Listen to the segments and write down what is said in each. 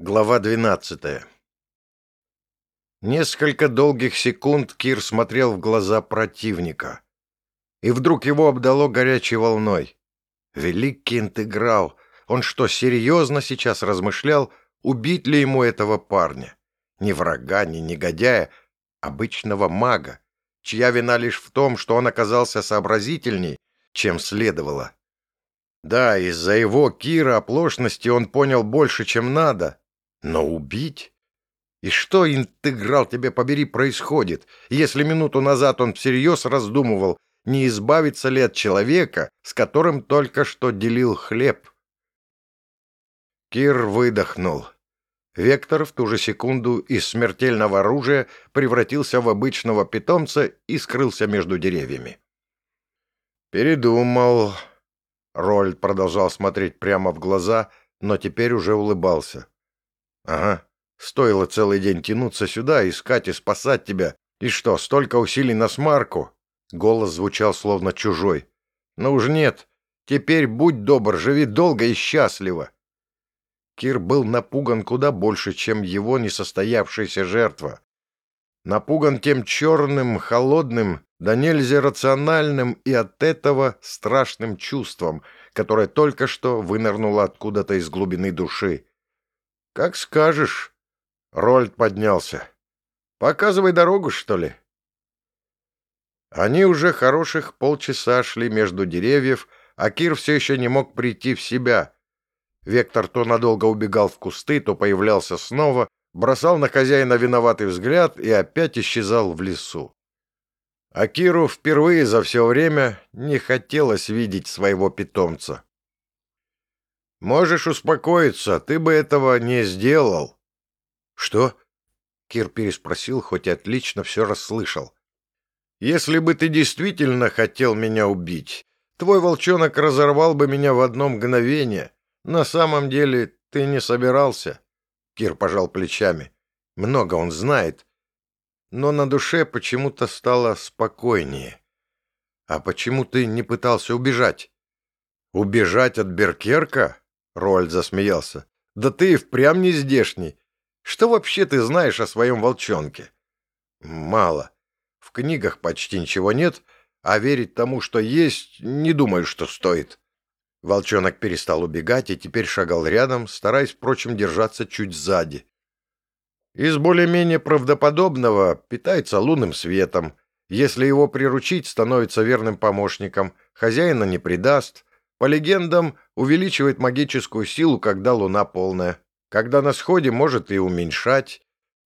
Глава 12 Несколько долгих секунд Кир смотрел в глаза противника. И вдруг его обдало горячей волной. Великий интеграл! Он что, серьезно сейчас размышлял, убить ли ему этого парня? Ни врага, ни негодяя, обычного мага, чья вина лишь в том, что он оказался сообразительней, чем следовало. Да, из-за его Кира оплошности он понял больше, чем надо, но убить? И что, интеграл тебе побери, происходит, если минуту назад он всерьез раздумывал, не избавиться ли от человека, с которым только что делил хлеб? Кир выдохнул. Вектор в ту же секунду из смертельного оружия превратился в обычного питомца и скрылся между деревьями. «Передумал». Рольд продолжал смотреть прямо в глаза, но теперь уже улыбался. Ага, стоило целый день тянуться сюда, искать и спасать тебя. И что, столько усилий на смарку? Голос звучал словно чужой. Но уж нет. Теперь будь добр, живи долго и счастливо. Кир был напуган куда больше, чем его несостоявшаяся жертва. Напуган тем черным, холодным, да нельзя рациональным и от этого страшным чувством, которое только что вынырнуло откуда-то из глубины души. «Как скажешь». Рольд поднялся. «Показывай дорогу, что ли?» Они уже хороших полчаса шли между деревьев, а Кир все еще не мог прийти в себя. Вектор то надолго убегал в кусты, то появлялся снова, бросал на хозяина виноватый взгляд и опять исчезал в лесу. А Киру впервые за все время не хотелось видеть своего питомца. Можешь успокоиться, ты бы этого не сделал. Что? Кир переспросил, хоть и отлично все расслышал. Если бы ты действительно хотел меня убить, твой волчонок разорвал бы меня в одно мгновение. На самом деле ты не собирался. Кир пожал плечами. Много он знает. Но на душе почему-то стало спокойнее. А почему ты не пытался убежать? Убежать от Беркерка? Рольд засмеялся. «Да ты впрямь не здешний. Что вообще ты знаешь о своем волчонке?» «Мало. В книгах почти ничего нет, а верить тому, что есть, не думаю, что стоит». Волчонок перестал убегать и теперь шагал рядом, стараясь, впрочем, держаться чуть сзади. Из более-менее правдоподобного питается лунным светом. Если его приручить, становится верным помощником, хозяина не предаст, по легендам, увеличивает магическую силу, когда луна полная. Когда на сходе, может и уменьшать.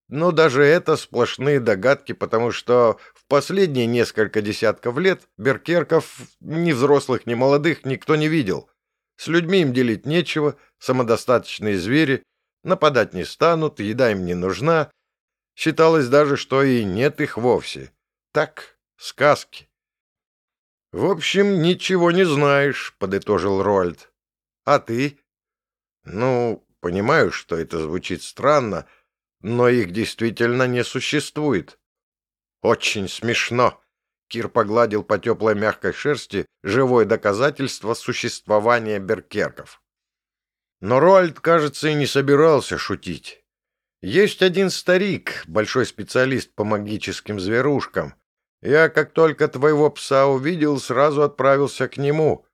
Но даже это сплошные догадки, потому что в последние несколько десятков лет беркерков, ни взрослых, ни молодых, никто не видел. С людьми им делить нечего, самодостаточные звери, нападать не станут, еда им не нужна. Считалось даже, что и нет их вовсе. Так, сказки. «В общем, ничего не знаешь», — подытожил Рольд. «А ты?» «Ну, понимаю, что это звучит странно, но их действительно не существует». «Очень смешно», — Кир погладил по теплой мягкой шерсти живое доказательство существования беркерков. Но Рольд, кажется, и не собирался шутить. Есть один старик, большой специалист по магическим зверушкам, я, как только твоего пса увидел, сразу отправился к нему.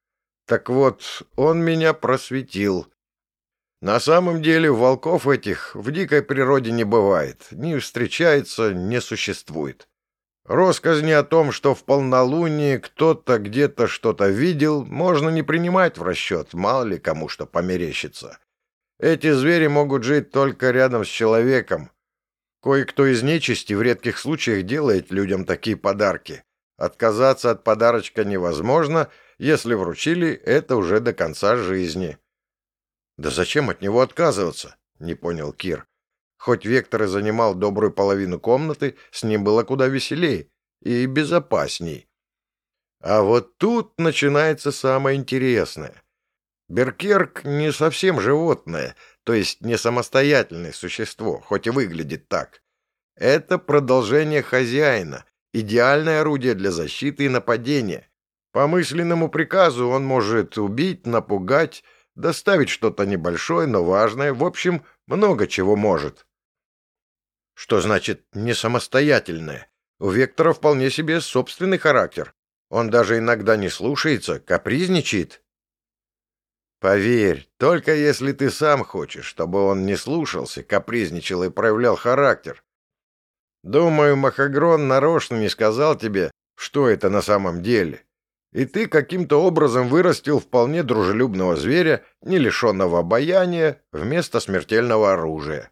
Так вот, он меня просветил. На самом деле волков этих в дикой природе не бывает, не встречается, не существует. Росказни о том, что в полнолуние кто-то где-то что-то видел, можно не принимать в расчет, мало ли кому что померещится. Эти звери могут жить только рядом с человеком, Кое-кто из нечисти в редких случаях делает людям такие подарки. Отказаться от подарочка невозможно, если вручили, это уже до конца жизни. «Да зачем от него отказываться?» — не понял Кир. Хоть Вектор и занимал добрую половину комнаты, с ним было куда веселее и безопасней. А вот тут начинается самое интересное. Беркерк не совсем животное, то есть не самостоятельное существо, хоть и выглядит так. Это продолжение хозяина, идеальное орудие для защиты и нападения. По мысленному приказу он может убить, напугать, доставить что-то небольшое, но важное, в общем, много чего может. Что значит «не самостоятельное»? У Вектора вполне себе собственный характер. Он даже иногда не слушается, капризничает. Поверь, только если ты сам хочешь, чтобы он не слушался, капризничал и проявлял характер. Думаю, Махагрон нарочно не сказал тебе, что это на самом деле. И ты каким-то образом вырастил вполне дружелюбного зверя, не лишенного обаяния, вместо смертельного оружия.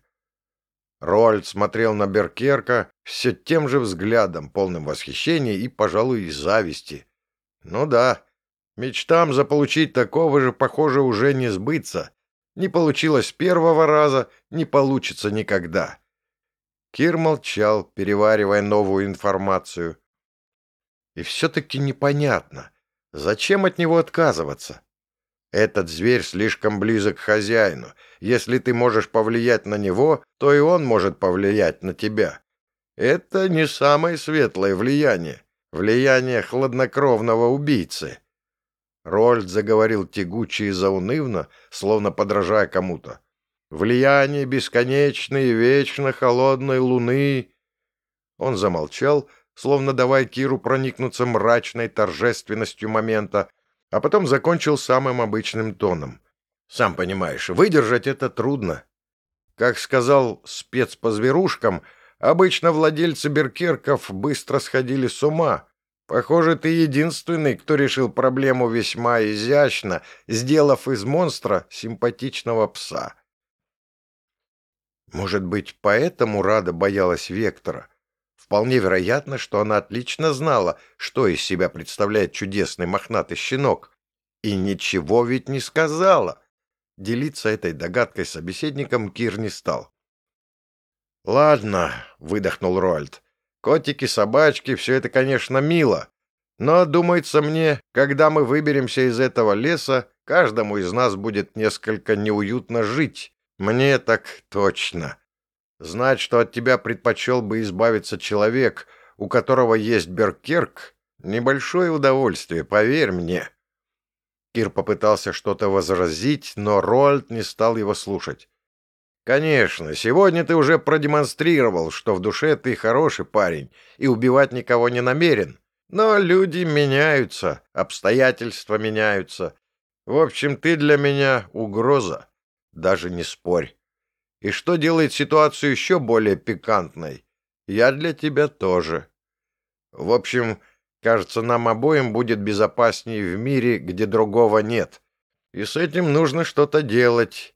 Рольд смотрел на Беркерка все тем же взглядом, полным восхищения и, пожалуй, зависти. Ну да, мечтам заполучить такого же, похоже, уже не сбыться. Не получилось первого раза, не получится никогда. Кир молчал, переваривая новую информацию. И все-таки непонятно, зачем от него отказываться? Этот зверь слишком близок к хозяину. Если ты можешь повлиять на него, то и он может повлиять на тебя. Это не самое светлое влияние. Влияние хладнокровного убийцы. Рольд заговорил тягуче и заунывно, словно подражая кому-то. Влияние бесконечной и вечно холодной луны. Он замолчал, словно давая Киру проникнуться мрачной торжественностью момента, а потом закончил самым обычным тоном. «Сам понимаешь, выдержать это трудно. Как сказал спец по зверушкам, обычно владельцы беркерков быстро сходили с ума. Похоже, ты единственный, кто решил проблему весьма изящно, сделав из монстра симпатичного пса». Может быть, поэтому Рада боялась Вектора? Вполне вероятно, что она отлично знала, что из себя представляет чудесный мохнатый щенок. И ничего ведь не сказала. Делиться этой догадкой с собеседником Кир не стал. «Ладно», — выдохнул Роальд. «Котики, собачки — все это, конечно, мило. Но, думается мне, когда мы выберемся из этого леса, каждому из нас будет несколько неуютно жить. Мне так точно. Знать, что от тебя предпочел бы избавиться человек, у которого есть Беркерк, небольшое удовольствие, поверь мне». Кир попытался что-то возразить, но Рольд не стал его слушать. «Конечно, сегодня ты уже продемонстрировал, что в душе ты хороший парень и убивать никого не намерен. Но люди меняются, обстоятельства меняются. В общем, ты для меня угроза. Даже не спорь. И что делает ситуацию еще более пикантной? Я для тебя тоже. В общем, кажется, нам обоим будет безопаснее в мире, где другого нет. И с этим нужно что-то делать.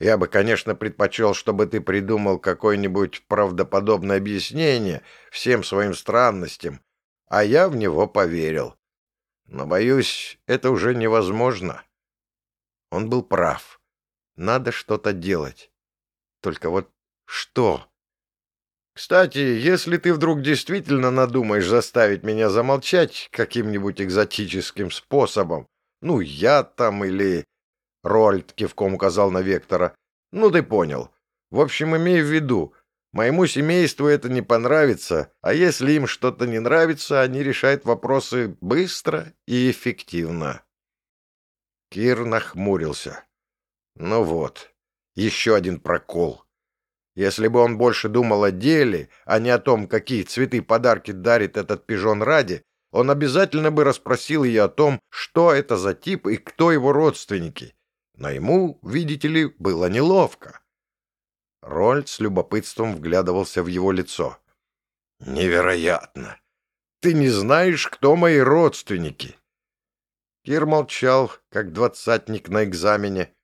Я бы, конечно, предпочел, чтобы ты придумал какое-нибудь правдоподобное объяснение всем своим странностям, а я в него поверил. Но, боюсь, это уже невозможно. Он был прав. Надо что-то делать. Только вот что? Кстати, если ты вдруг действительно надумаешь заставить меня замолчать каким-нибудь экзотическим способом, ну, я там или... Рольд кивком указал на Вектора. Ну, ты понял. В общем, имей в виду, моему семейству это не понравится, а если им что-то не нравится, они решают вопросы быстро и эффективно. Кир нахмурился. Ну вот, еще один прокол. Если бы он больше думал о деле, а не о том, какие цветы подарки дарит этот пижон ради, он обязательно бы расспросил ее о том, что это за тип и кто его родственники. Но ему, видите ли, было неловко. Рольд с любопытством вглядывался в его лицо. «Невероятно! Ты не знаешь, кто мои родственники!» Кир молчал, как двадцатник на экзамене,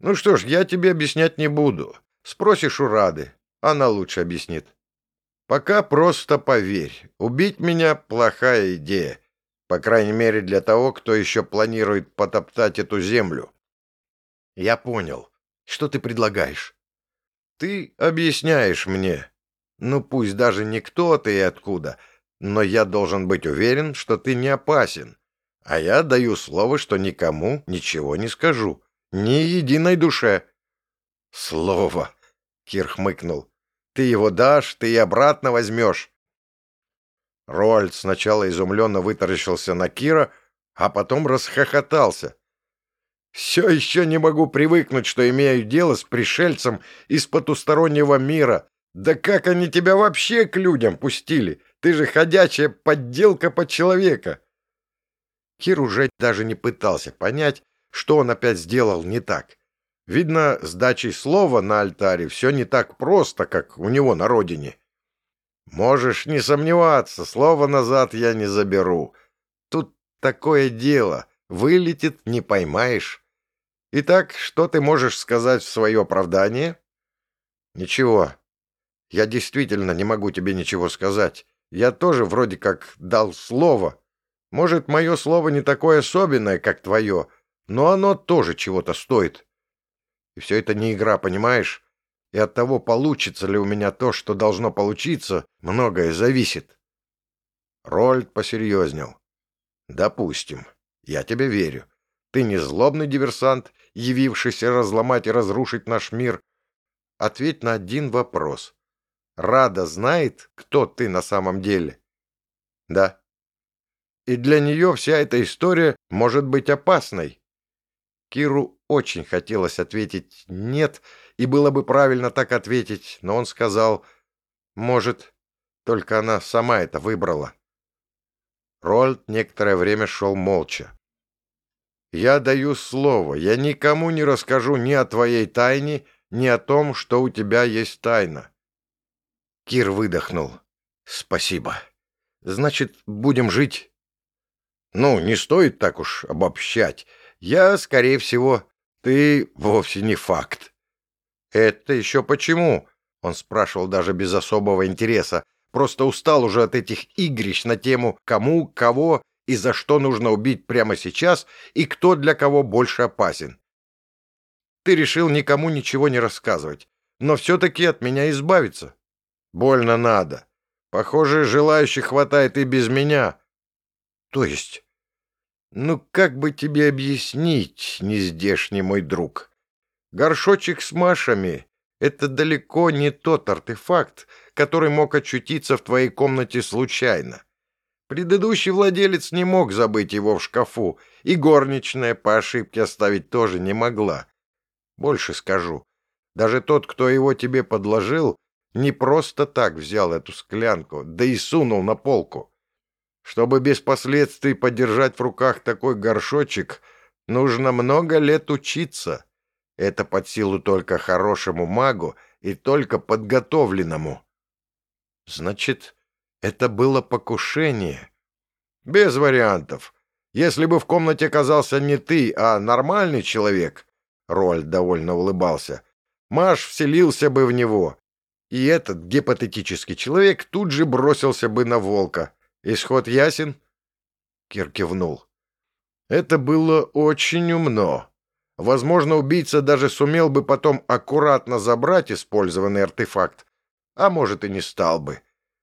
ну что ж, я тебе объяснять не буду. Спросишь у Рады, она лучше объяснит. Пока просто поверь, убить меня — плохая идея. По крайней мере, для того, кто еще планирует потоптать эту землю. Я понял. Что ты предлагаешь? Ты объясняешь мне. Ну, пусть даже не кто ты и откуда, но я должен быть уверен, что ты не опасен. А я даю слово, что никому ничего не скажу. Ни единой душе. Слово, Кир хмыкнул. Ты его дашь, ты и обратно возьмешь. Рольд сначала изумленно вытаращился на Кира, а потом расхохотался. Все еще не могу привыкнуть, что имею дело с пришельцем из потустороннего мира. Да как они тебя вообще к людям пустили? Ты же ходячая подделка под человека. Кир уже даже не пытался понять, что он опять сделал не так. Видно, с дачей слова на альтаре все не так просто, как у него на родине. Можешь не сомневаться, слово назад я не заберу. Тут такое дело, вылетит, не поймаешь. Итак, что ты можешь сказать в свое оправдание? Ничего. Я действительно не могу тебе ничего сказать. Я тоже вроде как дал слово. Может, мое слово не такое особенное, как твое, но оно тоже чего-то стоит. И все это не игра, понимаешь? И от того, получится ли у меня то, что должно получиться, многое зависит. Рольд посерьезнел. Допустим. Я тебе верю. Ты не злобный диверсант, явившийся разломать и разрушить наш мир. Ответь на один вопрос. Рада знает, кто ты на самом деле? Да. И для нее вся эта история может быть опасной. Киру очень хотелось ответить «нет», и было бы правильно так ответить, но он сказал «может», только она сама это выбрала. Рольд некоторое время шел молча. «Я даю слово, я никому не расскажу ни о твоей тайне, ни о том, что у тебя есть тайна». Кир выдохнул. «Спасибо. Значит, будем жить?» «Ну, не стоит так уж обобщать. Я, скорее всего, ты вовсе не факт. Это еще почему? Он спрашивал даже без особого интереса. Просто устал уже от этих игрищ на тему кому, кого и за что нужно убить прямо сейчас и кто для кого больше опасен. Ты решил никому ничего не рассказывать, но все-таки от меня избавиться. Больно надо. Похоже, желающих хватает и без меня. То есть ну, как бы тебе объяснить, нездешний мой друг? Горшочек с Машами — это далеко не тот артефакт, который мог очутиться в твоей комнате случайно. Предыдущий владелец не мог забыть его в шкафу, и горничная по ошибке оставить тоже не могла. Больше скажу, даже тот, кто его тебе подложил, не просто так взял эту склянку, да и сунул на полку. Чтобы без последствий подержать в руках такой горшочек, нужно много лет учиться. Это под силу только хорошему магу и только подготовленному. Значит, это было покушение? Без вариантов. Если бы в комнате оказался не ты, а нормальный человек, Рольд довольно улыбался, Маш вселился бы в него, и этот гипотетический человек тут же бросился бы на волка. Исход ясен?» Кир кивнул. «Это было очень умно. Возможно, убийца даже сумел бы потом аккуратно забрать использованный артефакт, а может и не стал бы.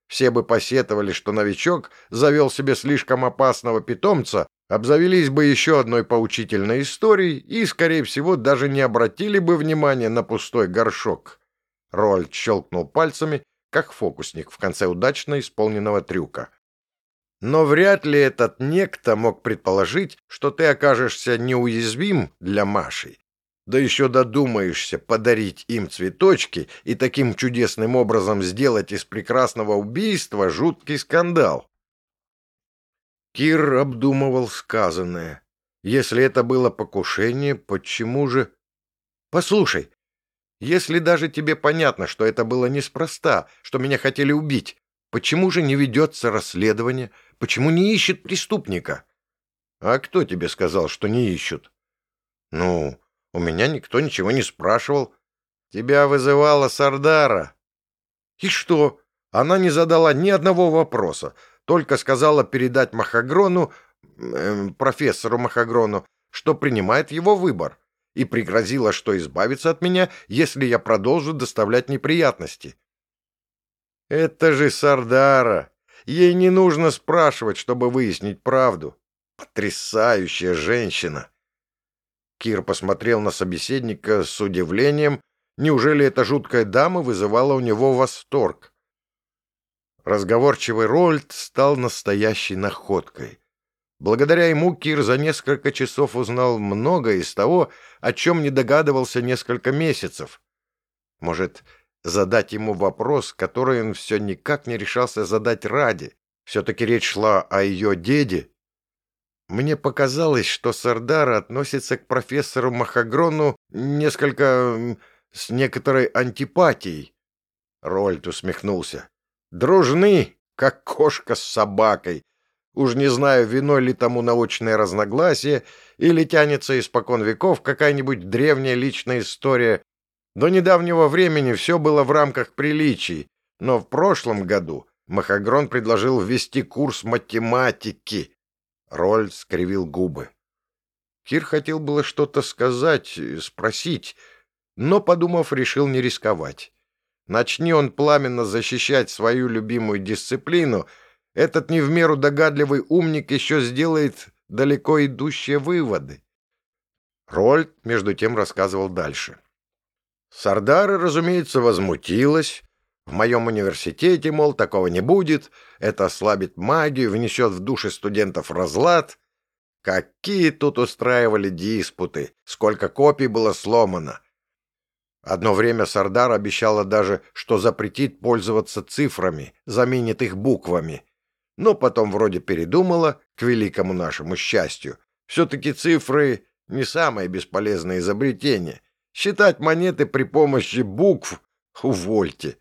Все бы посетовали, что новичок завел себе слишком опасного питомца, обзавелись бы еще одной поучительной историей и, скорее всего, даже не обратили бы внимания на пустой горшок. Рольд щелкнул пальцами, как фокусник в конце удачно исполненного трюка. Но вряд ли этот некто мог предположить, что ты окажешься неуязвим для Маши. Да еще додумаешься подарить им цветочки и таким чудесным образом сделать из прекрасного убийства жуткий скандал. Кир обдумывал сказанное. Если это было покушение, почему же... Послушай, если даже тебе понятно, что это было неспроста, что меня хотели убить, почему же не ведется расследование, Почему не ищет преступника? А кто тебе сказал, что не ищут? Ну, у меня никто ничего не спрашивал. Тебя вызывала Сардара. И что? Она не задала ни одного вопроса, только сказала передать Махагрону, э, профессору Махагрону, что принимает его выбор, и пригрозила, что избавится от меня, если я продолжу доставлять неприятности. Это же Сардара. Ей не нужно спрашивать, чтобы выяснить правду. Потрясающая женщина! Кир посмотрел на собеседника с удивлением. Неужели эта жуткая дама вызывала у него восторг? Разговорчивый Рольд стал настоящей находкой. Благодаря ему Кир за несколько часов узнал многое из того, о чем не догадывался несколько месяцев. Может, задать ему вопрос, который он все никак не решался задать ради. Все-таки речь шла о ее деде. Мне показалось, что Сардара относится к профессору Махагрону несколько... с некоторой антипатией. Рольд усмехнулся. «Дружны, как кошка с собакой. Уж не знаю, виной ли тому научное разногласие, или тянется испокон веков какая-нибудь древняя личная история. До недавнего времени все было в рамках приличий, но в прошлом году Махагрон предложил ввести курс математики. Роль скривил губы. Кир хотел было что-то сказать, спросить, но, подумав, решил не рисковать. Начни он пламенно защищать свою любимую дисциплину, этот не в меру догадливый умник еще сделает далеко идущие выводы. Рольд, между тем, рассказывал дальше. Сардара, разумеется, возмутилась. В моем университете, мол, такого не будет, это ослабит магию, внесет в души студентов разлад. Какие тут устраивали диспуты, сколько копий было сломано. Одно время Сардар обещала даже, что запретит пользоваться цифрами, заменит их буквами. Но потом вроде передумала, к великому нашему счастью. Все-таки цифры — не самое бесполезное изобретение. Считать монеты при помощи букв — увольте.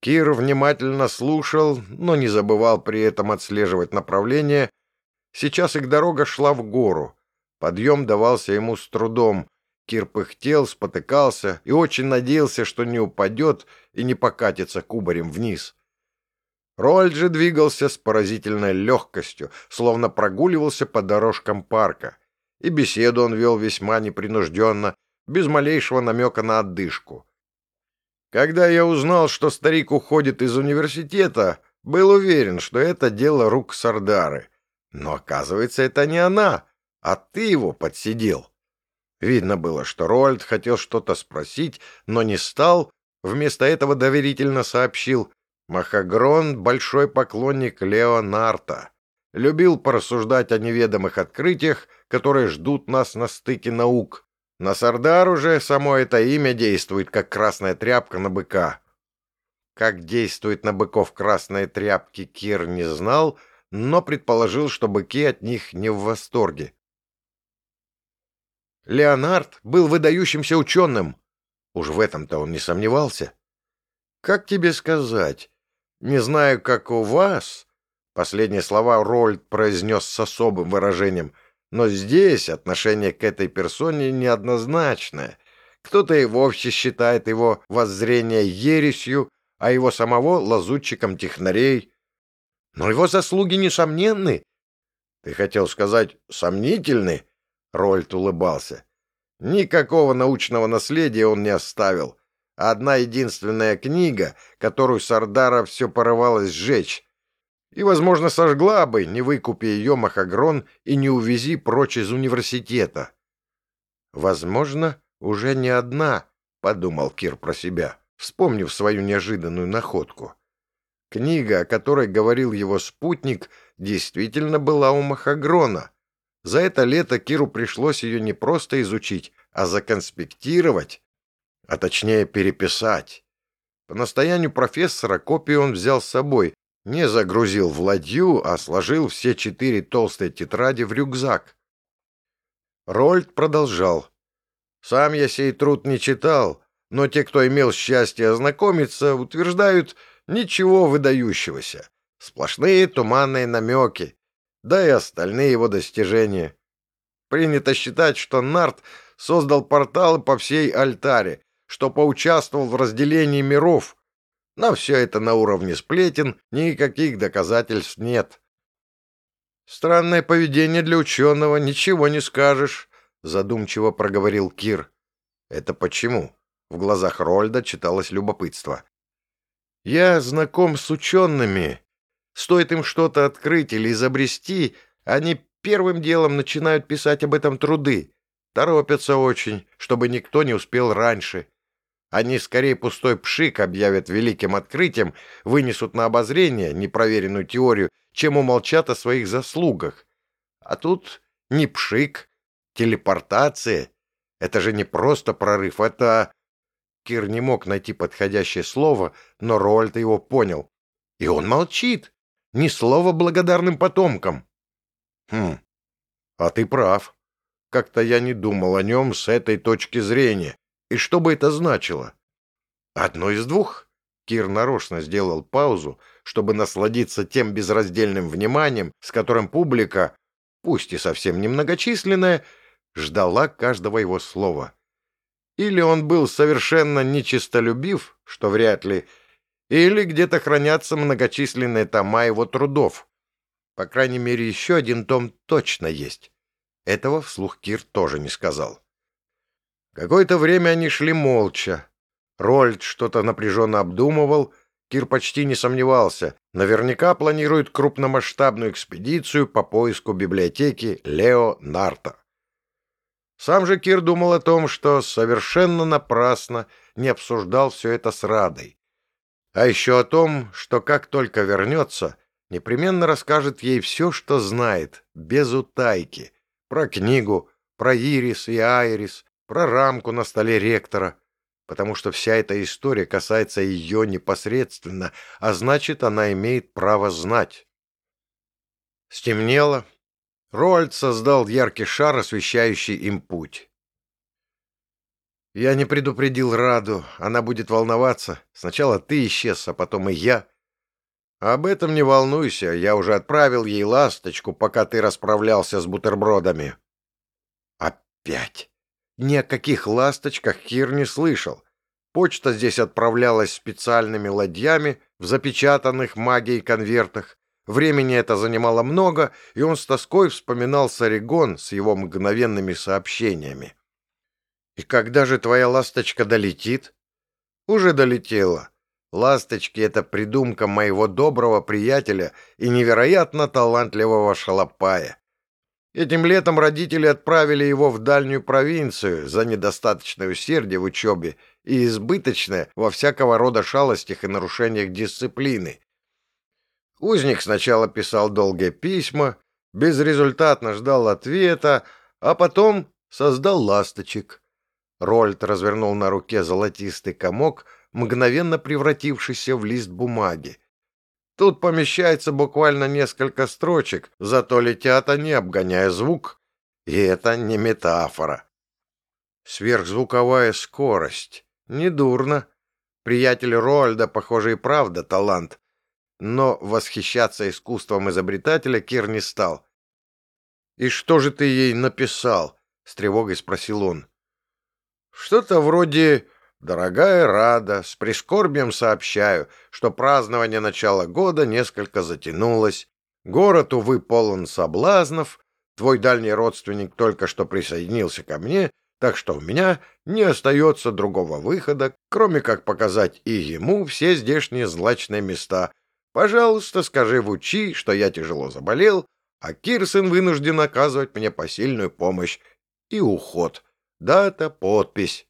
Кир внимательно слушал, но не забывал при этом отслеживать направление. Сейчас их дорога шла в гору. Подъем давался ему с трудом — Кир пыхтел, спотыкался и очень надеялся, что не упадет и не покатится кубарем вниз. Рольд же двигался с поразительной легкостью, словно прогуливался по дорожкам парка, и беседу он вел весьма непринужденно, без малейшего намека на отдышку. Когда я узнал, что старик уходит из университета, был уверен, что это дело рук Сардары. Но, оказывается, это не она, а ты его подсидел. Видно было, что Роальд хотел что-то спросить, но не стал, вместо этого доверительно сообщил «Махагрон — большой поклонник Леонарта. Любил порассуждать о неведомых открытиях, которые ждут нас на стыке наук. На Сардар уже само это имя действует, как красная тряпка на быка». Как действует на быков красные тряпки, Кир не знал, но предположил, что быки от них не в восторге. Леонард был выдающимся ученым. Уж в этом-то он не сомневался. Как тебе сказать? Не знаю, как у вас. Последние слова Рольд произнес с особым выражением. Но здесь отношение к этой персоне неоднозначное. Кто-то и вовсе считает его воззрение ересью, а его самого лазутчиком технарей. Но его заслуги несомненны. Ты хотел сказать «сомнительны»? Рольд улыбался. Никакого научного наследия он не оставил. Одна единственная книга, которую Сардара все порывалось сжечь. И, возможно, сожгла бы, не выкупи ее Махагрон и не увези прочь из университета. «Возможно, уже не одна», — подумал Кир про себя, вспомнив свою неожиданную находку. Книга, о которой говорил его спутник, действительно была у Махагрона — за это лето Киру пришлось ее не просто изучить, а законспектировать, а точнее переписать. По настоянию профессора копию он взял с собой, не загрузил в ладью, а сложил все четыре толстые тетради в рюкзак. Рольд продолжал. «Сам я сей труд не читал, но те, кто имел счастье ознакомиться, утверждают ничего выдающегося. Сплошные туманные намеки да и остальные его достижения. Принято считать, что Нарт создал порталы по всей Альтаре, что поучаствовал в разделении миров. Но все это на уровне сплетен, никаких доказательств нет. «Странное поведение для ученого, ничего не скажешь», — задумчиво проговорил Кир. «Это почему?» — в глазах Рольда читалось любопытство. «Я знаком с учеными, Стоит им что-то открыть или изобрести, они первым делом начинают писать об этом труды. Торопятся очень, чтобы никто не успел раньше. Они скорее пустой пшик объявят великим открытием, вынесут на обозрение непроверенную теорию, чем умолчат о своих заслугах. А тут не пшик, телепортация. Это же не просто прорыв, это... Кир не мог найти подходящее слово, но Рольд его понял. И он молчит. Ни слова благодарным потомкам. Хм, а ты прав. Как-то я не думал о нем с этой точки зрения. И что бы это значило? Одно из двух. Кир нарочно сделал паузу, чтобы насладиться тем безраздельным вниманием, с которым публика, пусть и совсем немногочисленная, ждала каждого его слова. Или он был совершенно нечистолюбив, что вряд ли, или где-то хранятся многочисленные тома его трудов. По крайней мере, еще один том точно есть. Этого вслух Кир тоже не сказал. Какое-то время они шли молча. Рольд что-то напряженно обдумывал. Кир почти не сомневался. Наверняка планирует крупномасштабную экспедицию по поиску библиотеки Лео Нарта. Сам же Кир думал о том, что совершенно напрасно не обсуждал все это с Радой. А еще о том, что как только вернется, непременно расскажет ей все, что знает, без утайки — про книгу, про Ирис и Айрис, про рамку на столе ректора, потому что вся эта история касается ее непосредственно, а значит, она имеет право знать. Стемнело. Рольд создал яркий шар, освещающий им путь. Я не предупредил Раду, она будет волноваться. Сначала ты исчез, а потом и я. Об этом не волнуйся, я уже отправил ей ласточку, пока ты расправлялся с бутербродами. Опять. Ни о каких ласточках Кир не слышал. Почта здесь отправлялась специальными ладьями в запечатанных магией конвертах. Времени это занимало много, и он с тоской вспоминал Саригон с его мгновенными сообщениями. «И когда же твоя ласточка долетит?» «Уже долетела. Ласточки — это придумка моего доброго приятеля и невероятно талантливого шалопая. Этим летом родители отправили его в дальнюю провинцию за недостаточное усердие в учебе и избыточное во всякого рода шалостях и нарушениях дисциплины. Узник сначала писал долгие письма, безрезультатно ждал ответа, а потом создал ласточек. Рольд развернул на руке золотистый комок — мгновенно превратившийся в лист бумаги. Тут помещается буквально несколько строчек, зато летят они, обгоняя звук. И это не метафора. Сверхзвуковая скорость. Недурно. Приятель Рольда, похоже, и правда талант. Но восхищаться искусством изобретателя Кир не стал. «И что же ты ей написал?» — с тревогой спросил он. «Что-то вроде Дорогая Рада, с прискорбием сообщаю, что празднование начала года несколько затянулось. Город, увы, полон соблазнов. Твой дальний родственник только что присоединился ко мне, так что у меня не остается другого выхода, кроме как показать и ему все здешние злачные места. Пожалуйста, скажи в учи, что я тяжело заболел, а Кирсон вынужден оказывать мне посильную помощь. И уход. Дата, подпись.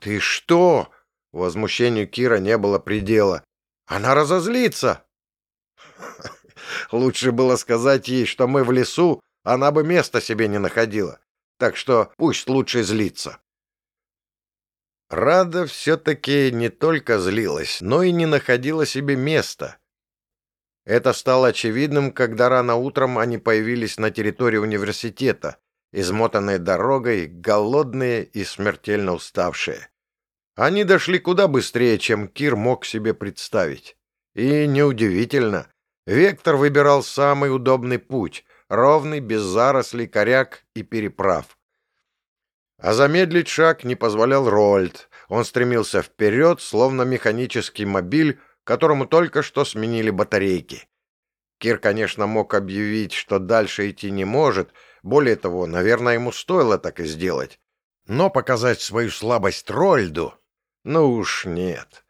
«Ты что?» Возмущению Кира не было предела. «Она разозлится!» Лучше было сказать ей, что мы в лесу, она бы места себе не находила. Так что пусть лучше злится. Рада все-таки не только злилась, но и не находила себе места. Это стало очевидным, когда рано утром они появились на территории университета, измотанные дорогой, голодные и смертельно уставшие. Они дошли куда быстрее, чем Кир мог себе представить. И неудивительно, Вектор выбирал самый удобный путь, ровный, без зарослей, коряк и переправ. А замедлить шаг не позволял Рольд. Он стремился вперед, словно механический мобиль, которому только что сменили батарейки. Кир, конечно, мог объявить, что дальше идти не может, более того, наверное, ему стоило так и сделать. Но показать свою слабость Рольду... Ну уж нет.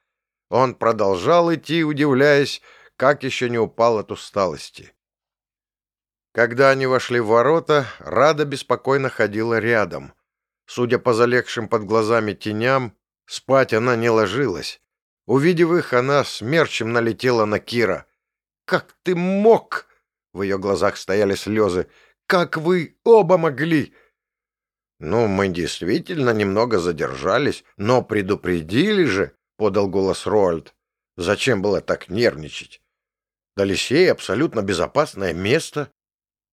Он продолжал идти, удивляясь, как еще не упал от усталости. Когда они вошли в ворота, Рада беспокойно ходила рядом. Судя по залегшим под глазами теням, Спать она не ложилась. Увидев их, она смерчем налетела на Кира. «Как ты мог?» В ее глазах стояли слезы. «Как вы оба могли?» «Ну, мы действительно немного задержались, но предупредили же», — подал голос Роальд. «Зачем было так нервничать? Долисей — абсолютно безопасное место».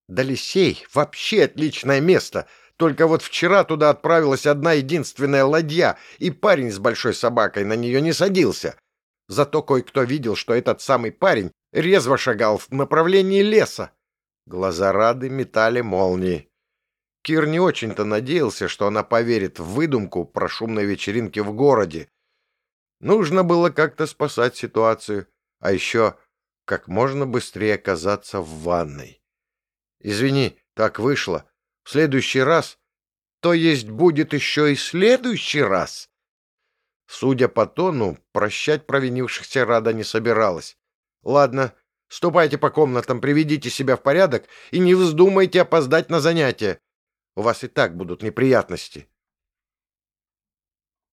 «Долисей — вообще отличное место. Только вот вчера туда отправилась одна единственная ладья, и парень с большой собакой на нее не садился. Зато кое-кто видел, что этот самый парень резво шагал в направлении леса. Глаза Рады метали молнии. Кир не очень-то надеялся, что она поверит в выдумку про шумной вечеринки в городе. Нужно было как-то спасать ситуацию, а еще как можно быстрее оказаться в ванной. «Извини, так вышло. В следующий раз...» «То есть будет еще и следующий раз?» Судя по тону, прощать провинившихся Рада не собиралась. «Ладно, ступайте по комнатам, приведите себя в порядок и не вздумайте опоздать на занятия. У вас и так будут неприятности».